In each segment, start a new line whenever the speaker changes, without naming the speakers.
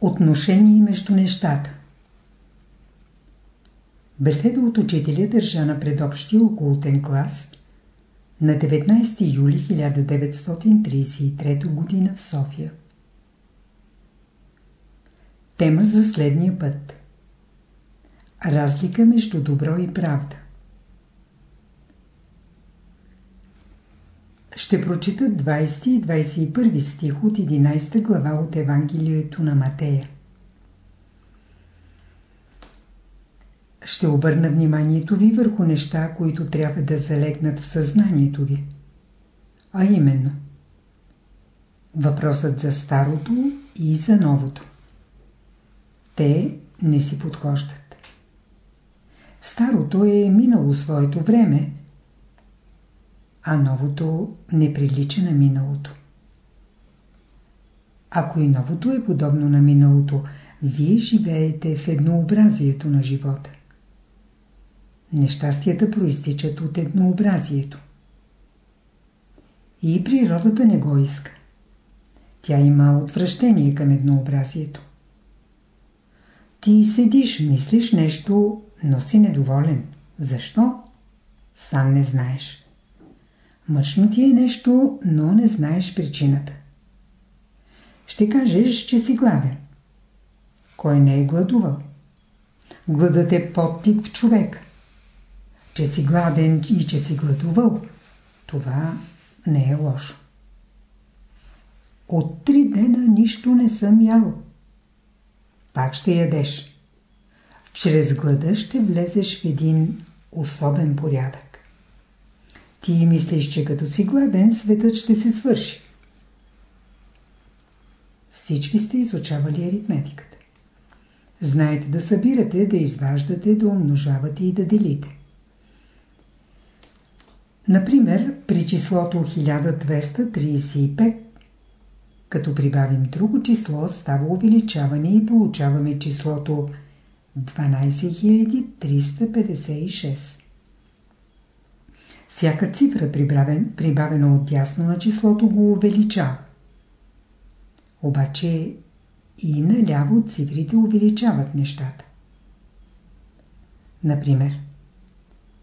Отношение между нещата Беседа от учителя държа на предобщия окултен клас на 19 юли 1933 г. в София. Тема за следния път. Разлика между добро и правда. Ще прочита 20 и 21 стих от 11 глава от Евангелието на Матея. Ще обърна вниманието ви върху неща, които трябва да залегнат в съзнанието ви. А именно Въпросът за старото и за новото. Те не си подхождат. Старото е минало своето време, а новото не прилича на миналото. Ако и новото е подобно на миналото, вие живеете в еднообразието на живота. Нещастията проистичат от еднообразието. И природата не го иска. Тя има отвращение към еднообразието. Ти седиш, мислиш нещо, но си недоволен. Защо? Сам не знаеш. Мъчно ти е нещо, но не знаеш причината. Ще кажеш, че си гладен. Кой не е гладувал? Гладът е подтик в човек. Че си гладен и че си гладувал, това не е лошо. От три дена нищо не съм ял. Пак ще ядеш. Чрез глада ще влезеш в един особен порядък. Ти мислиш, че като си гладен, светът ще се свърши. Всички сте изучавали аритметиката. Знаете да събирате, да изваждате, да умножавате и да делите. Например, при числото 1235, като прибавим друго число, става увеличаване и получаваме числото 12356. Всяка цифра, прибавена от дясно на числото, го увеличава. Обаче и наляво цифрите увеличават нещата. Например,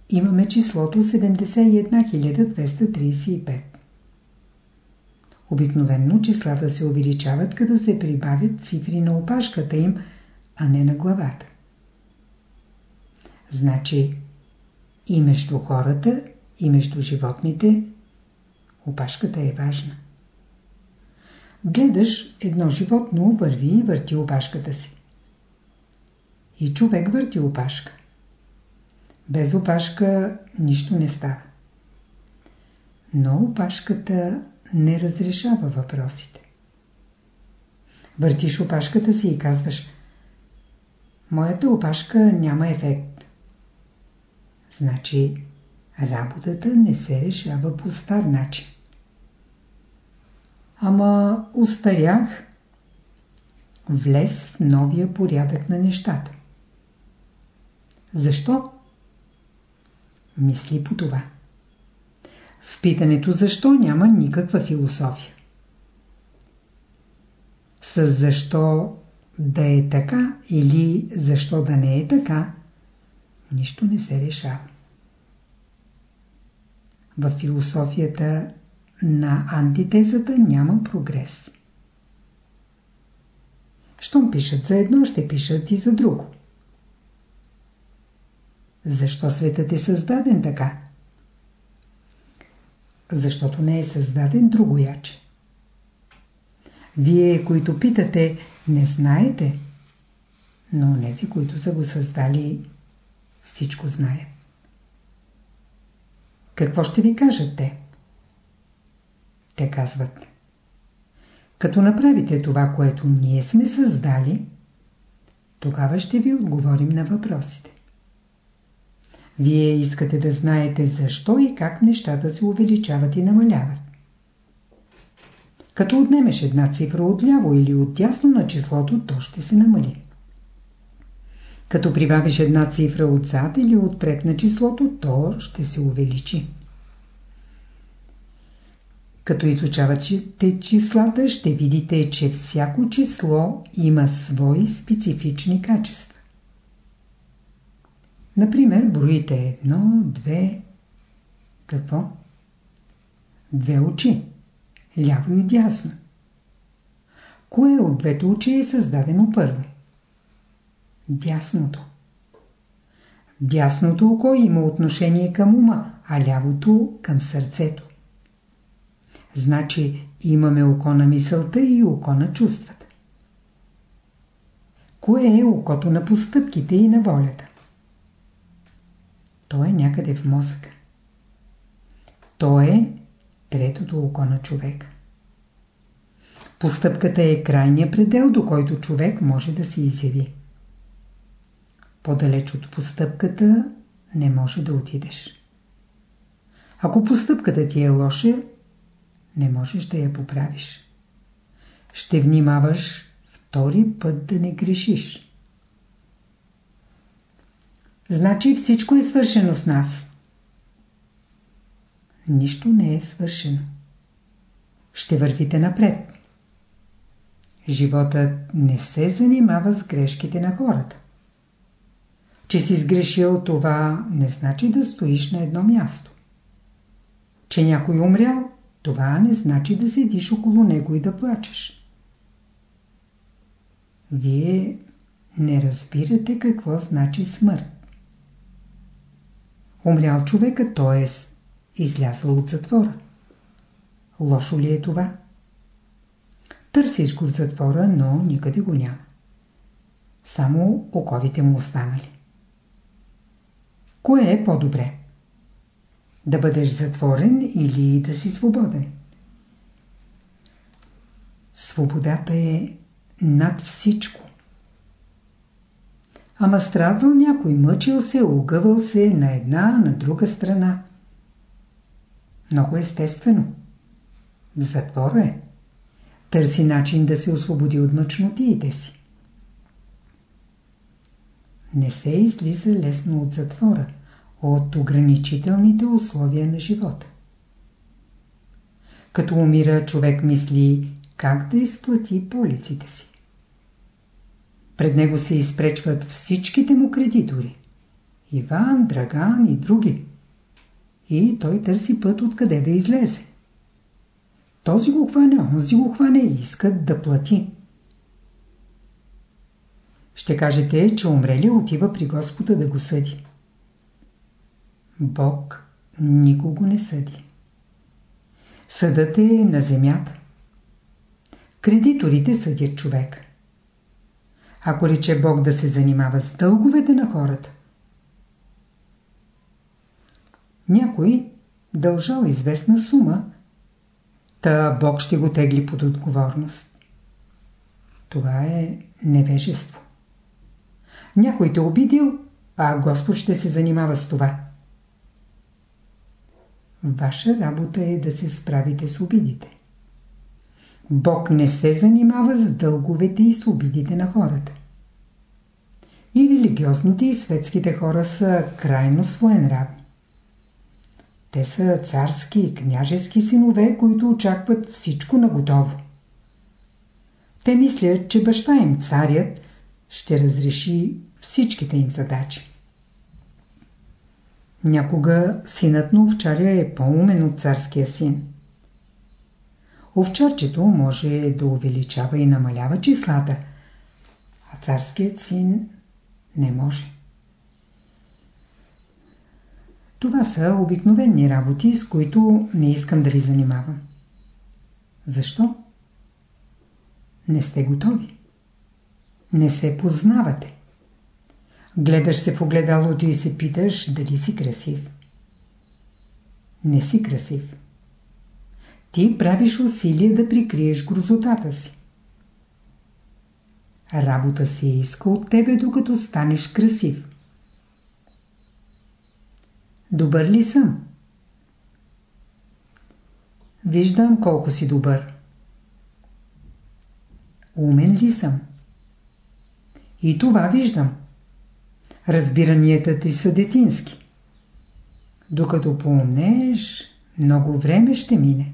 имаме числото 71235. Обикновенно числата се увеличават, като се прибавят цифри на опашката им, а не на главата. Значи и между хората и между животните, опашката е важна. Гледаш, едно животно върви и върти опашката си. И човек върти опашка. Без опашка нищо не става. Но опашката не разрешава въпросите. Въртиш опашката си и казваш Моята опашка няма ефект. Значи Работата не се решава по стар начин. Ама устарях. Влез в новия порядък на нещата. Защо? Мисли по това. В питането защо няма никаква философия. С защо да е така или защо да не е така, нищо не се решава в философията на антитезата няма прогрес. Щом пишат за едно, ще пишат и за друго. Защо светът е създаден така? Защото не е създаден другояче. Вие, които питате, не знаете, но нези, които са го създали, всичко знаят. Какво ще ви кажат те? Те казват. Като направите това, което ние сме създали, тогава ще ви отговорим на въпросите. Вие искате да знаете защо и как нещата се увеличават и намаляват. Като отнемеш една цифра отляво или отдясно на числото, то ще се намали. Като прибавиш една цифра отзад или отпред на числото, то ще се увеличи. Като изучавате числата, ще видите, че всяко число има свои специфични качества. Например, броите едно, две... Какво? Две очи. Ляво и дясно. Кое от двете очи е създадено първо? Дясното. Дясното око има отношение към ума, а лявото към сърцето. Значи имаме око на мисълта и око на чувствата. Кое е окото на постъпките и на волята? То е някъде в мозъка. То е третото око на човека. Постъпката е крайният предел, до който човек може да се изяви. По-далеч от постъпката не може да отидеш. Ако постъпката ти е лоша, не можеш да я поправиш. Ще внимаваш втори път да не грешиш. Значи всичко е свършено с нас. Нищо не е свършено. Ще вървите напред. Животът не се занимава с грешките на хората. Че си сгрешил това не значи да стоиш на едно място. Че някой умрял, това не значи да седиш около него и да плачеш. Вие не разбирате какво значи смърт. Умрял човека, т.е. излязъл от затвора. Лошо ли е това? Търсиш го в затвора, но никъде го няма. Само оковите му останали. Кое е по-добре? Да бъдеш затворен или да си свободен? Свободата е над всичко. Ама страдал някой, мъчил се, огъвал се на една, на друга страна. Много естествено. В затвора е. Търси начин да се освободи от мъчнотиите си. Не се излиза лесно от затвора, от ограничителните условия на живота. Като умира, човек мисли как да изплати полиците си. Пред него се изпречват всичките му кредитори. Иван, Драган и други. И той търси път откъде да излезе. Този го хване, онзи го хване и искат да плати. Ще кажете, че умрели отива при Господа да го съди. Бог никого не съди. Съдът е на земята. Кредиторите съдят човек. Ако рече Бог да се занимава с дълговете на хората, някой дължал известна сума, та Бог ще го тегли под отговорност. Това е невежество. Някой те обидил, а Господ ще се занимава с това. Ваша работа е да се справите с обидите. Бог не се занимава с дълговете и с обидите на хората. И религиозните и светските хора са крайно своенравни. Те са царски и княжески синове, които очакват всичко наготово. Те мислят, че баща им, царят, ще разреши всичките им задачи. Някога синът на овчаря е по-умен от царския син. Овчарчето може да увеличава и намалява числата, а царският син не може. Това са обикновени работи, с които не искам да ви занимавам. Защо? Не сте готови. Не се познавате. Гледаш се в огледалото и се питаш дали си красив. Не си красив. Ти правиш усилие да прикриеш грозотата си. Работа се иска от тебе, докато станеш красив. Добър ли съм? Виждам колко си добър. Умен ли съм? И това виждам. Разбиранията ти са детински. Докато поумнееш, много време ще мине.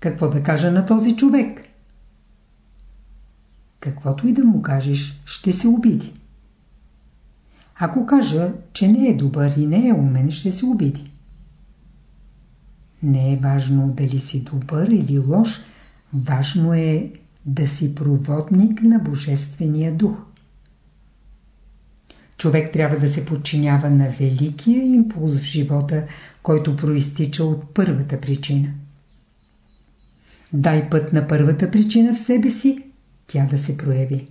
Какво да кажа на този човек? Каквото и да му кажеш, ще се обиди. Ако кажа, че не е добър и не е умен, ще се обиди. Не е важно дали си добър или лош, важно е да си проводник на Божествения дух. Човек трябва да се подчинява на великия импулс в живота, който проистича от първата причина. Дай път на първата причина в себе си, тя да се прояви.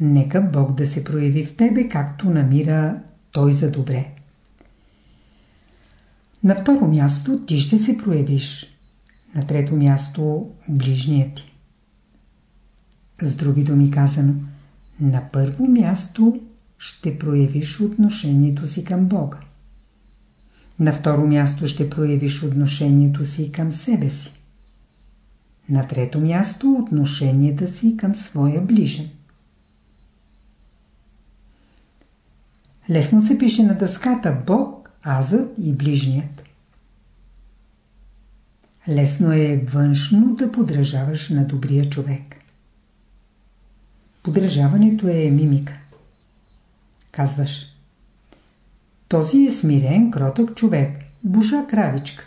Нека Бог да се прояви в тебе, както намира Той за добре. На второ място ти ще се проявиш. На трето място ближният ти. С други думи казано, на първо място ще проявиш отношението си към Бога. На второ място ще проявиш отношението си към себе си. На трето място отношенията си към своя ближен. Лесно се пише на дъската Бог, Азът и Ближният. Лесно е външно да подражаваш на добрия човек. Подражаването е мимика. Казваш Този е смирен, кротък човек, буша кравичка.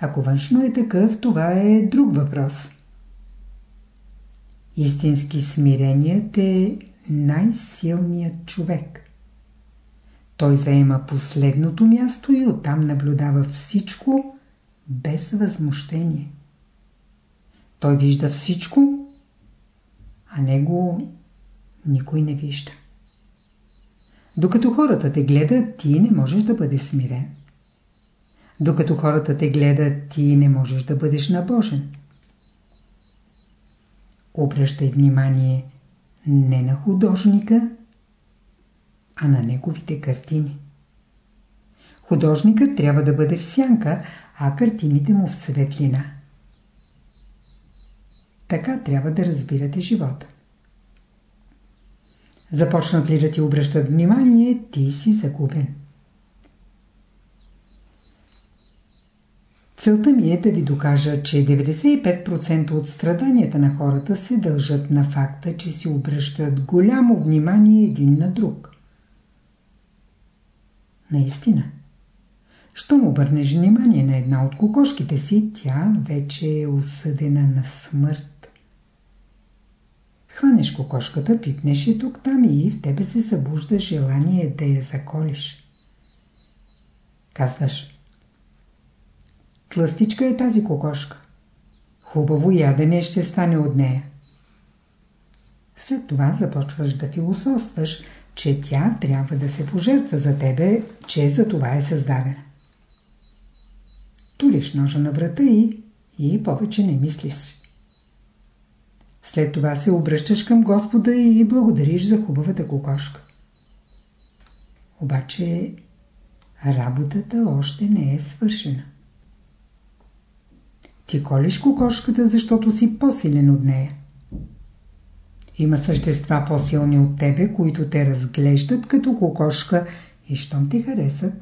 Ако външно е такъв, това е друг въпрос. Истински смиреният е най-силният човек. Той заема последното място и оттам наблюдава всичко без възмущение. Той вижда всичко, а него никой не вижда. Докато хората те гледат, ти не можеш да бъдеш смирен. Докато хората те гледат, ти не можеш да бъдеш набожен. Обръщай внимание не на художника, а на неговите картини. Художникът трябва да бъде в сянка, а картините му в светлина. Така трябва да разбирате живота. Започнат ли да ти обръщат внимание, ти си загубен. Целта ми е да ви докажа, че 95% от страданията на хората се дължат на факта, че си обръщат голямо внимание един на друг. Наистина. Щом обърнеш внимание на една от кокошките си, тя вече е осъдена на смърт. Хванеш кокошката, пипнеш и тук там и в тебе се събужда желание да я заколиш. Казваш, тлъстичка е тази кокошка. Хубаво ядене ще стане от нея. След това започваш да философстваш, че тя трябва да се пожертва за тебе, че за това е създадена туриш ножа на врата и, и повече не мислиш. След това се обръщаш към Господа и благодариш за хубавата кокошка. Обаче работата още не е свършена. Ти колиш кокошката, защото си по-силен от нея. Има същества по-силни от тебе, които те разглеждат като кокошка и щом те харесат,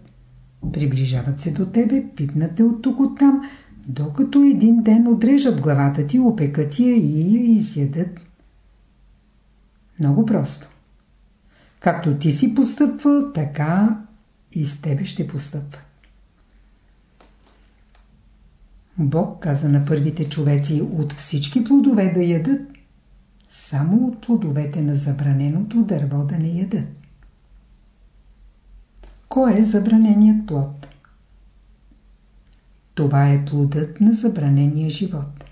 Приближават се до тебе, пипнат те от тук от там, докато един ден отрежат главата ти, опекат я и я изядат. Много просто. Както ти си постъпвал, така и с тебе ще постъпва. Бог каза на първите човеци от всички плодове да ядат, само от плодовете на забраненото дърво да не ядат. Кой е забраненият плод? Това е плодът на забранения живот.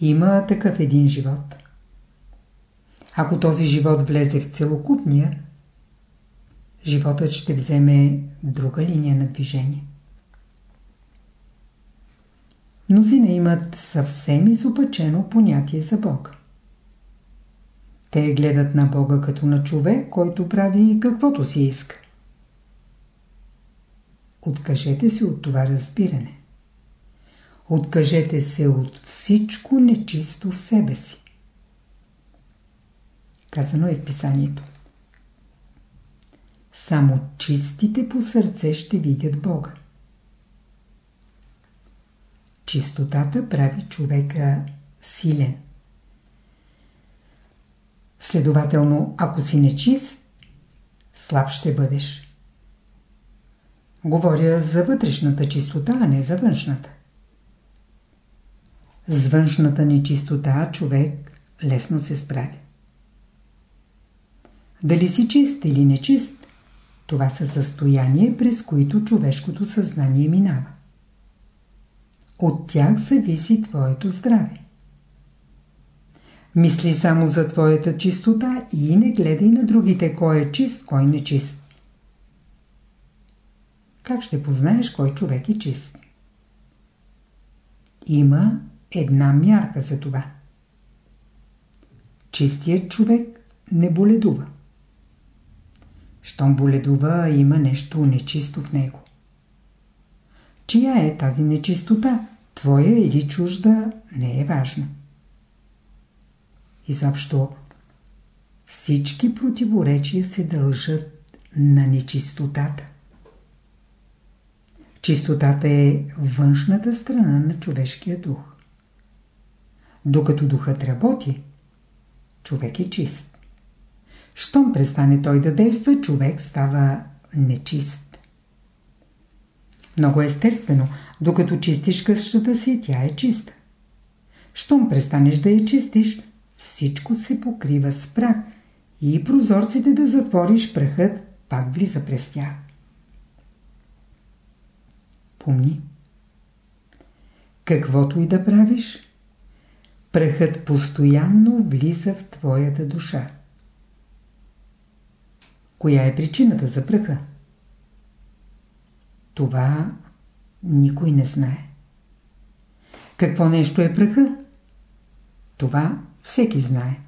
Има такъв един живот. Ако този живот влезе в целокупния, животът ще вземе друга линия на движение. Мнозина имат съвсем изопачено понятие за Бог. Те гледат на Бога като на човек, който прави каквото си иска. Откажете се от това разбиране. Откажете се от всичко нечисто в себе си. Казано е в писанието. Само чистите по сърце ще видят Бога. чистотата прави човека силен. Следователно, ако си нечист, слаб ще бъдеш. Говоря за вътрешната чистота, а не за външната. С външната нечистота човек лесно се справи. Дали си чист или нечист, това са състояние, през които човешкото съзнание минава. От тях зависи твоето здраве. Мисли само за твоята чистота и не гледай на другите кой е чист, кой не чист. Как ще познаеш кой човек е чист? Има една мярка за това. Чистият човек не боледува. Щом боледува, има нещо нечисто в него. Чия е тази нечистота? Твоя или чужда, не е важно. Изобщо, всички противоречия се дължат на нечистотата. Чистотата е външната страна на човешкия дух. Докато духът работи, човек е чист. Щом престане той да действа, човек става нечист. Много естествено, докато чистиш къщата си, тя е чиста. Щом престанеш да я чистиш, всичко се покрива с прах и прозорците да затвориш, прахът пак влиза през тях. Помни. Каквото и да правиш, прахът постоянно влиза в твоята душа. Коя е причината за праха? Това никой не знае. Какво нещо е праха? Това всеки знае.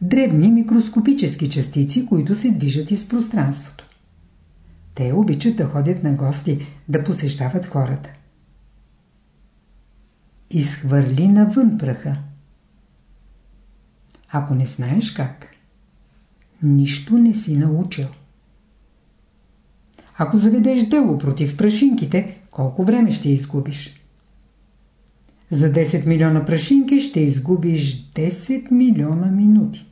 Дребни микроскопически частици, които се движат из пространството. Те обичат да ходят на гости, да посещават хората. Изхвърли навън праха. Ако не знаеш как, нищо не си научил. Ако заведеш дело против прашинките, колко време ще изгубиш? За 10 милиона прашинки ще изгубиш 10 милиона минути.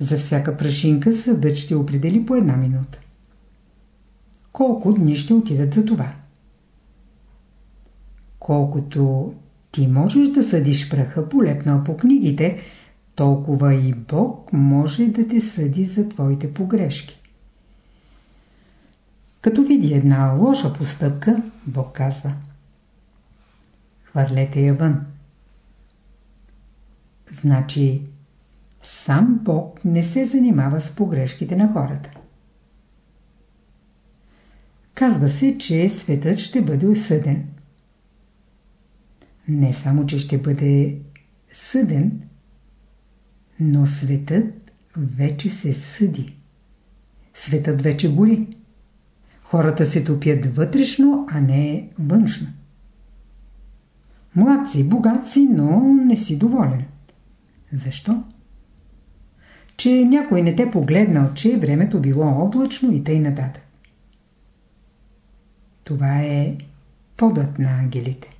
За всяка прашинка съдът ще определи по една минута. Колко дни ще отидат за това? Колкото ти можеш да съдиш праха полепнал по книгите, толкова и Бог може да те съди за твоите погрешки. Като види една лоша постъпка, Бог казва Хвърлете я вън. Значи, сам Бог не се занимава с погрешките на хората. Казва се, че светът ще бъде осъден. Не само, че ще бъде съден, но светът вече се съди. Светът вече гори. Хората се топят вътрешно, а не външно. Млад си, богат си, но не си доволен. Защо? Че някой не те погледнал, че времето било облачно и тъй нататък. Това е подът на ангелите.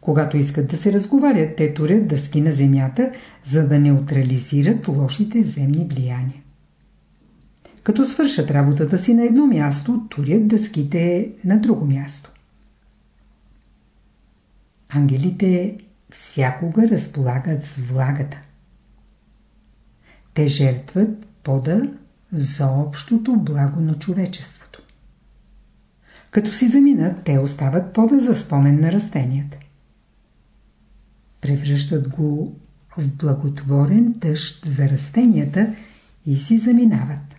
Когато искат да се разговарят, те турят дъски на земята, за да неутрализират лошите земни влияния. Като свършат работата си на едно място, турят дъските на друго място. Ангелите всякога разполагат с влагата. Те жертват пода за общото благо на човечеството. Като си заминат, те остават пода за спомен на растенията превръщат го в благотворен дъжд за растенията и си заминават.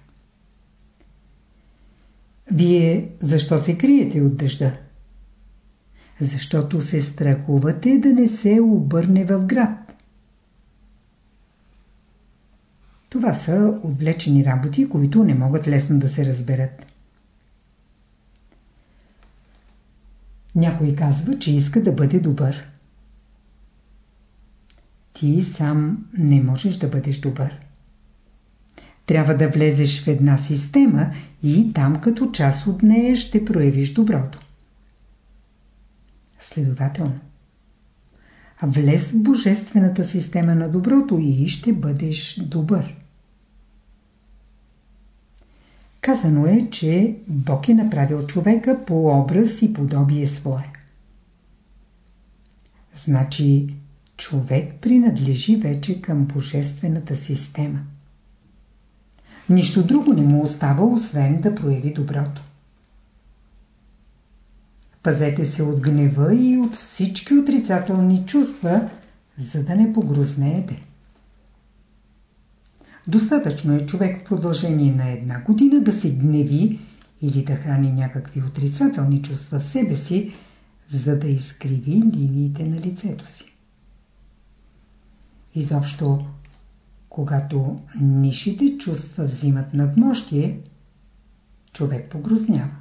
Вие защо се криете от дъжда? Защото се страхувате да не се обърне в град. Това са отвлечени работи, които не могат лесно да се разберат. Някой казва, че иска да бъде добър ти сам не можеш да бъдеш добър. Трябва да влезеш в една система и там като част от нея ще проявиш доброто. Следователно. Влез в божествената система на доброто и ще бъдеш добър. Казано е, че Бог е направил човека по образ и подобие свое. Значи човек принадлежи вече към божествената система. Нищо друго не му остава, освен да прояви доброто. Пазете се от гнева и от всички отрицателни чувства, за да не погрознеете. Достатъчно е човек в продължение на една година да се гневи или да храни някакви отрицателни чувства в себе си, за да изкриви линиите на лицето си. Изобщо, когато нишите чувства взимат надмощие, човек погрознява.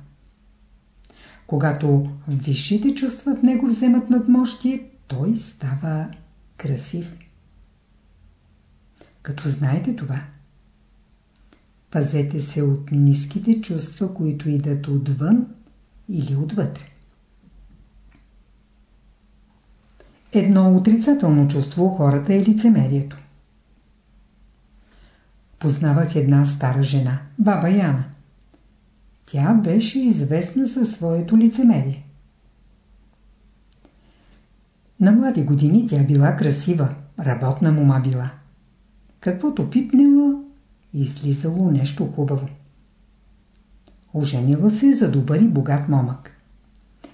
Когато висшите чувства в него вземат надмощие, той става красив. Като знаете това, пазете се от ниските чувства, които идат отвън или отвътре. Едно отрицателно чувство у хората е лицемерието. Познавах една стара жена, баба Яна. Тя беше известна със своето лицемерие. На млади години тя била красива, работна мума била. Каквото пипнела, излизало нещо хубаво. Оженила се за добър и богат момък.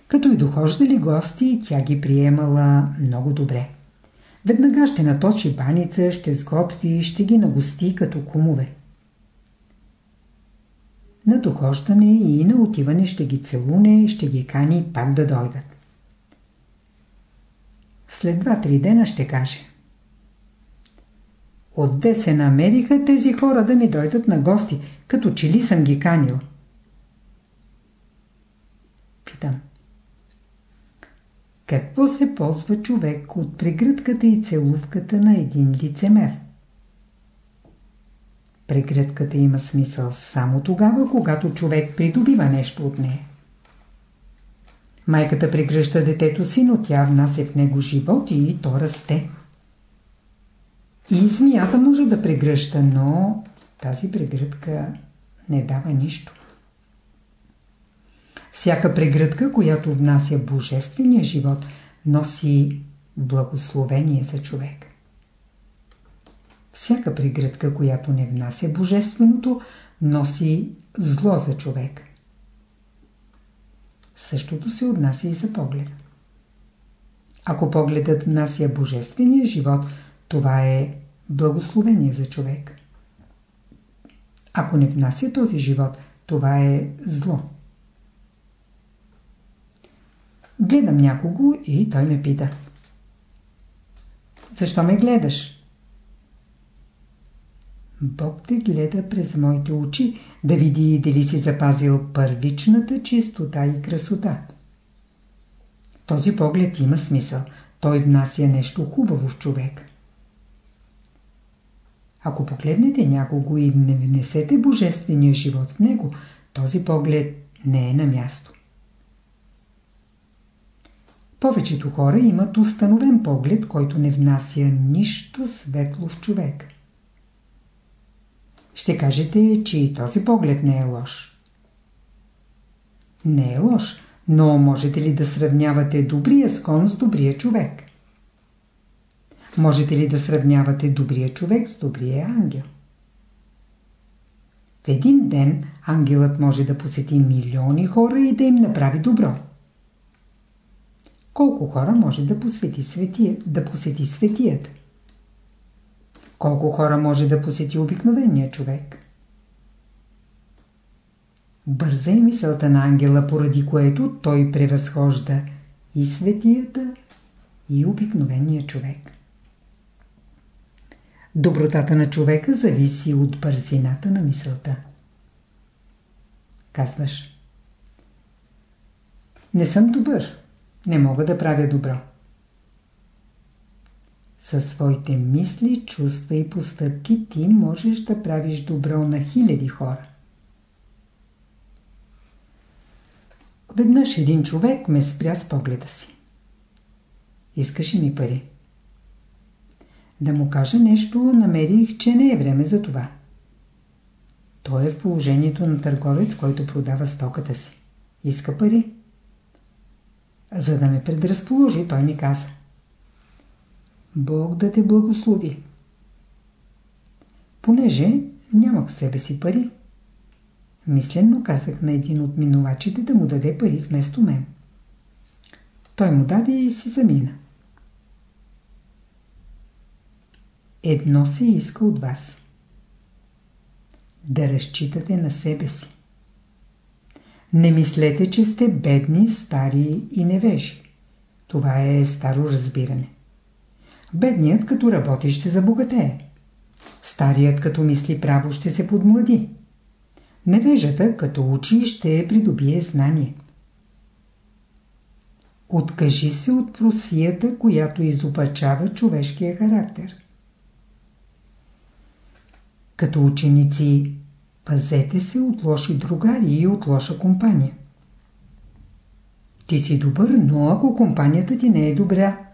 Като и дохождали гости, тя ги приемала много добре. Веднага ще наточи баница, ще сготви, ще ги нагости като кумове. На дохождане и на отиване ще ги целуне, ще ги кани пак да дойдат. След два-три дена ще каже. Отде се намериха тези хора да ми дойдат на гости, като че ли съм ги канил. Питам. Какво се ползва човек от прегръдката и целувката на един лицемер? Прегръдката има смисъл само тогава, когато човек придобива нещо от нея. Майката прегръща детето си, но тя внася в него живот и то расте. И змията може да прегръща, но тази прегръдка не дава нищо. Всяка прегръдка, която внася божествения живот, носи благословение за човек. Всяка прегръдка, която не внася божественото, носи зло за човек. Същото се отнася и за поглед. Ако погледът внася божествения живот, това е благословение за човек. Ако не внася този живот, това е зло. Гледам някого и той ме пита. Защо ме гледаш? Бог те гледа през моите очи, да види дали си запазил първичната чистота и красота. Този поглед има смисъл. Той внася нещо хубаво в човек. Ако погледнете някого и не внесете божествения живот в него, този поглед не е на място. Повечето хора имат установен поглед, който не внася нищо светло в човек. Ще кажете, че и този поглед не е лош. Не е лош, но можете ли да сравнявате добрия скон с добрия човек? Можете ли да сравнявате добрия човек с добрия ангел? В един ден ангелът може да посети милиони хора и да им направи добро. Колко хора може да, посвети светия, да посети светията? Колко хора може да посети обикновения човек? Бърза е мисълта на ангела, поради което той превъзхожда и светията, и обикновения човек. Добротата на човека зависи от бързината на мисълта. Казваш Не съм добър. Не мога да правя добро. Със своите мисли, чувства и постъпки ти можеш да правиш добро на хиляди хора. Веднъж един човек ме спря с погледа си. Искаш ми пари. Да му кажа нещо, намерих, че не е време за това. Той е в положението на търговец, който продава стоката си. Иска пари. За да ме предразположи, той ми каза. Бог да те благослови. Понеже нямах в себе си пари, мислено казах на един от минувачите да му даде пари вместо мен. Той му даде и си замина. Едно се иска от вас. Да разчитате на себе си. Не мислете, че сте бедни, стари и невежи. Това е старо разбиране. Бедният като работи ще забогатее. Старият като мисли право ще се подмлади. Невежата като учи ще придобие знание. Откажи се от просията, която изопачава човешкия характер. Като ученици, пазете се от лоши другари и от лоша компания. Ти си добър, но ако компанията ти не е добра,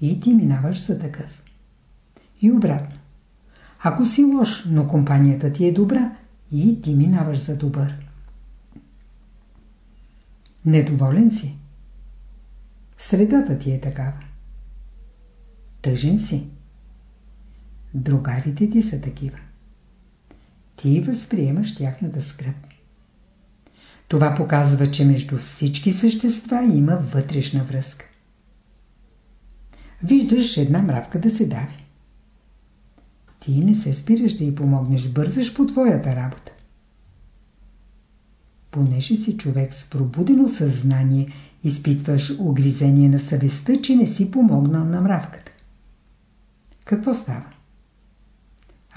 и ти минаваш за такъв. И обратно. Ако си лош, но компанията ти е добра, и ти минаваш за добър. Недоволен си. Средата ти е такава. Тъжен си. Другарите ти са такива. Ти възприемаш тяхната скръп. Това показва, че между всички същества има вътрешна връзка. Виждаш една мравка да се дави. Ти не се спираш да й помогнеш, бързаш по твоята работа. Понеже си човек с пробудено съзнание, изпитваш огризение на съвестта, че не си помогнал на мравката. Какво става?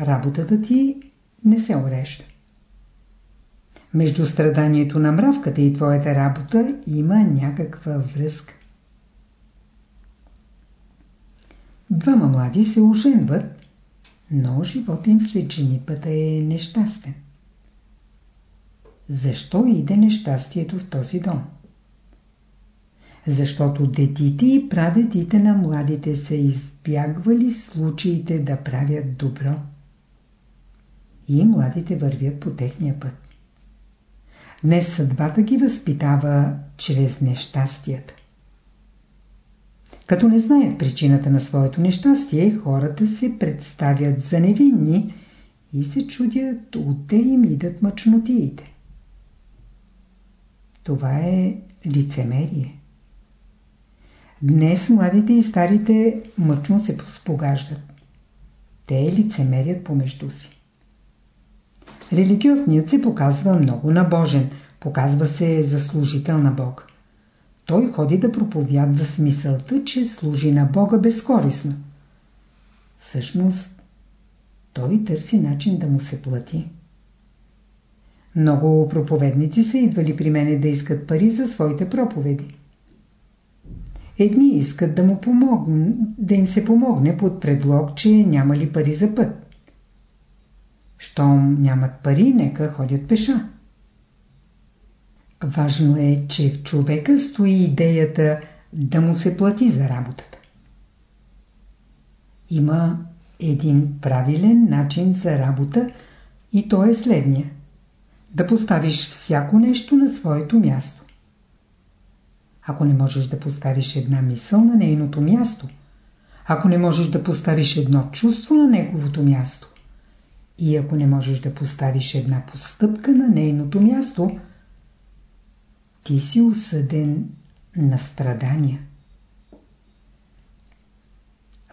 Работата ти не се урежда. Между страданието на мравката и твоята работа има някаква връзка. Двама млади се оженват, но живота им след женитбата е нещастен. Защо иде нещастието в този дом? Защото детите и прадедите на младите са избягвали случаите да правят добро. И младите вървят по техния път. Днес съдбата ги възпитава чрез нещастията. Като не знаят причината на своето нещастие, хората се представят за невинни и се чудят, отде им идат мъчнотиите. Това е лицемерие. Днес младите и старите мъчно се спогаждат. Те лицемерят помежду си. Религиозният се показва много набожен, показва се заслужител на Бог. Той ходи да проповядва смисълта, че служи на Бога безкорисно. Всъщност, той търси начин да му се плати. Много проповедници са идвали при мене да искат пари за своите проповеди. Едни искат да му помогне, да им се помогне под предлог, че няма ли пари за път. Щом нямат пари, нека ходят пеша. Важно е, че в човека стои идеята да му се плати за работата. Има един правилен начин за работа и то е следния. Да поставиш всяко нещо на своето място. Ако не можеш да поставиш една мисъл на нейното място, ако не можеш да поставиш едно чувство на неговото място, и ако не можеш да поставиш една постъпка на нейното място, ти си осъден на страдания.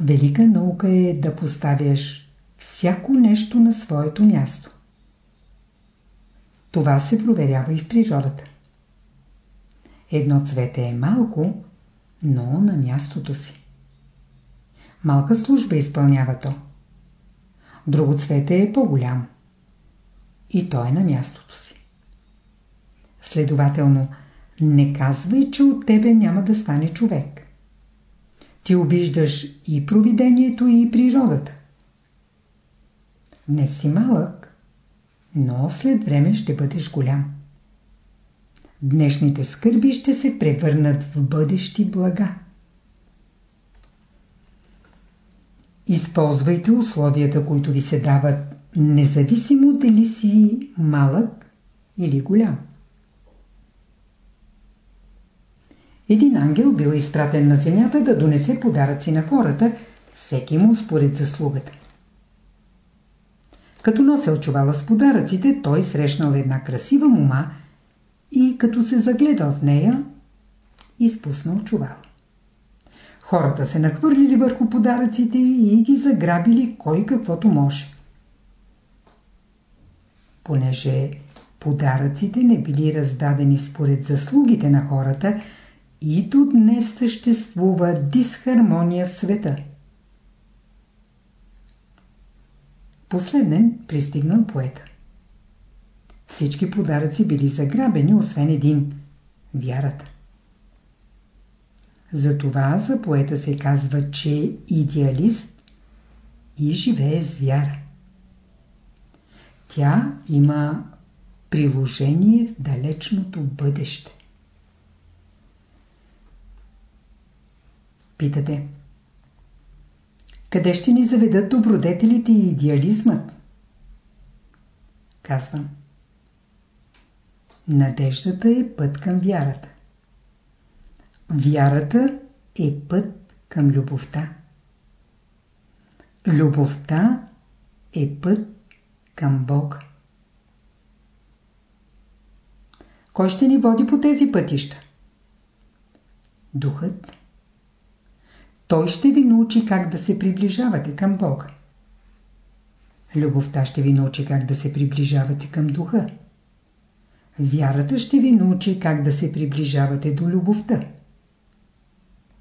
Велика наука е да поставяш всяко нещо на своето място. Това се проверява и в природата. Едно цвете е малко, но на мястото си. Малка служба изпълнява то. Друго цвете е по-голямо. И то е на мястото си. Следователно, не казвай, че от тебе няма да стане човек. Ти обиждаш и провидението, и природата. Не си малък, но след време ще бъдеш голям. Днешните скърби ще се превърнат в бъдещи блага. Използвайте условията, които ви се дават, независимо дали си малък или голям. Един ангел бил изпратен на земята да донесе подаръци на хората, всеки му според заслугата. Като носел чувала с подаръците, той срещнал една красива мума и като се загледал в нея, изпуснал чувал. Хората се нахвърлили върху подаръците и ги заграбили кой каквото може. Понеже подаръците не били раздадени според заслугите на хората, и до днес съществува дисхармония в света. Последен пристигнал поета. Всички подаръци били заграбени, освен един – вярата. Затова за поета се казва, че е идеалист и живее с вяра. Тя има приложение в далечното бъдеще. Питате. Къде ще ни заведат добродетелите и идеализмът? Казвам. Надеждата е път към вярата. Вярата е път към любовта. Любовта е път към Бог. Кой ще ни води по тези пътища? Духът. Той ще ви научи как да се приближавате към Бога. Любовта ще ви научи как да се приближавате към духа. Вярата ще ви научи как да се приближавате до любовта.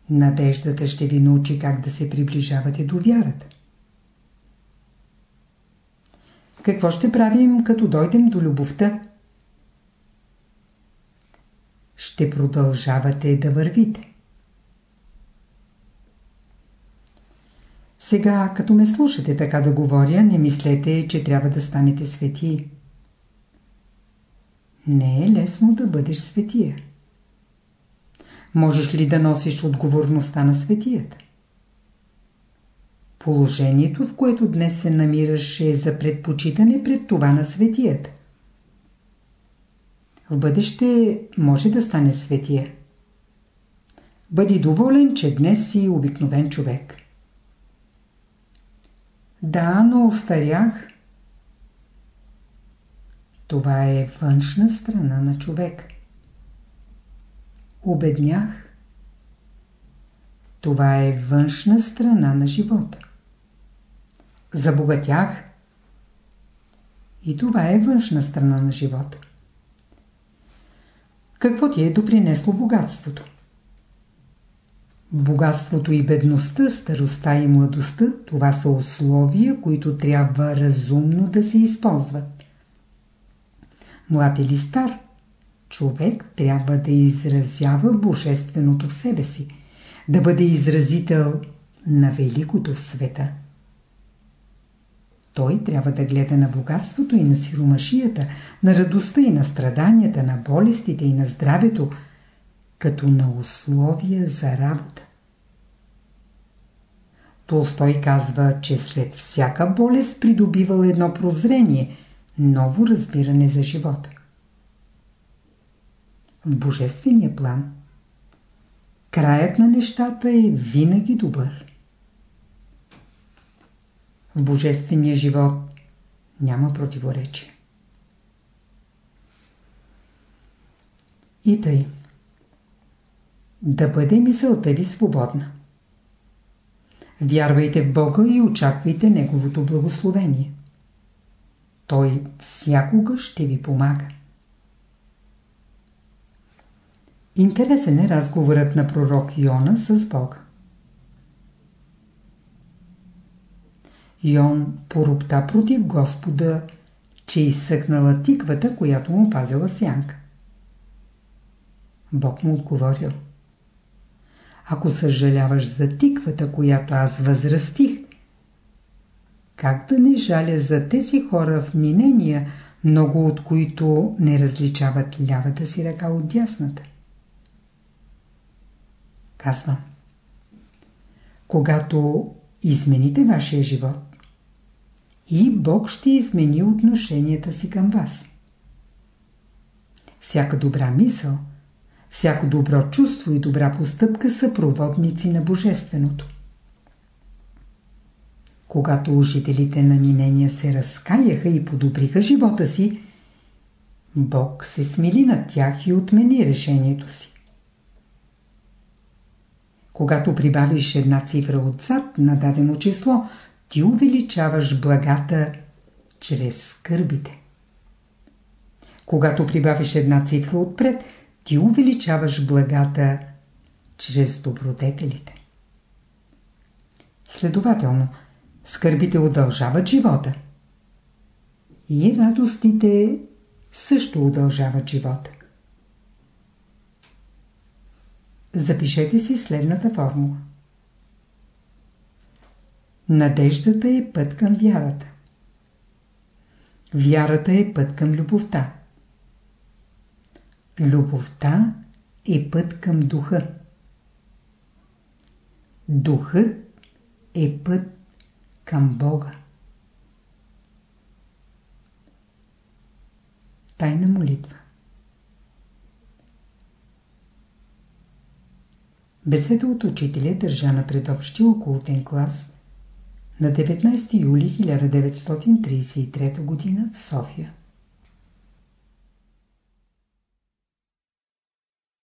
Надеждата ще ви научи как да се приближавате до вярата. Какво ще правим, като дойдем до любовта? Ще продължавате да вървите. Сега, като ме слушате така да говоря, не мислете, че трябва да станете светии. Не е лесно да бъдеш светия. Можеш ли да носиш отговорността на светията? Положението, в което днес се намираш, е за предпочитане пред това на светията. В бъдеще може да стане светия. Бъди доволен, че днес си обикновен човек. Да, но остарях. Това е външна страна на човек. Обеднях. Това е външна страна на живота. Забогатях. И това е външна страна на живота. Какво ти е допринесло богатството? Богатството и бедността, старостта и младостта – това са условия, които трябва разумно да се използват. Млад или стар, човек трябва да изразява божественото в себе си, да бъде изразител на великото в света. Той трябва да гледа на богатството и на сиромашията, на радостта и на страданията, на болестите и на здравето, като на условия за работа. Толстой казва, че след всяка болест придобивал едно прозрение, ново разбиране за живота. В божествения план краят на нещата е винаги добър. В божествения живот няма противоречие. И тъй. Да бъде мисълта ви свободна. Вярвайте в Бога и очаквайте Неговото благословение. Той всякога ще ви помага. Интересен е разговорът на пророк Йона с Бога. Йон поропта против Господа, че изсъкнала тиквата, която му пазила сянка. Бог му отговорил – ако съжаляваш за тиквата, която аз възрастих, как да не жаля за тези хора в мнения, много от които не различават лявата си ръка от дясната? Казвам. Когато измените вашия живот и Бог ще измени отношенията си към вас. Всяка добра мисъл, всяко добро чувство и добра постъпка са проводници на Божественото. Когато ужителите на Нинения се разкаяха и подобриха живота си, Бог се смили над тях и отмени решението си. Когато прибавиш една цифра отзад на дадено число, ти увеличаваш благата чрез скърбите. Когато прибавиш една цифра отпред, ти увеличаваш благата чрез добродетелите. Следователно, скърбите удължават живота. И радостите също удължават живота. Запишете си следната формула. Надеждата е път към вярата. Вярата е път към любовта. Любовта е път към духа. Духът е път към Бога. Тайна молитва Беседа от учителя държа на предобщи околотен клас на 19 юли 1933 г. в София.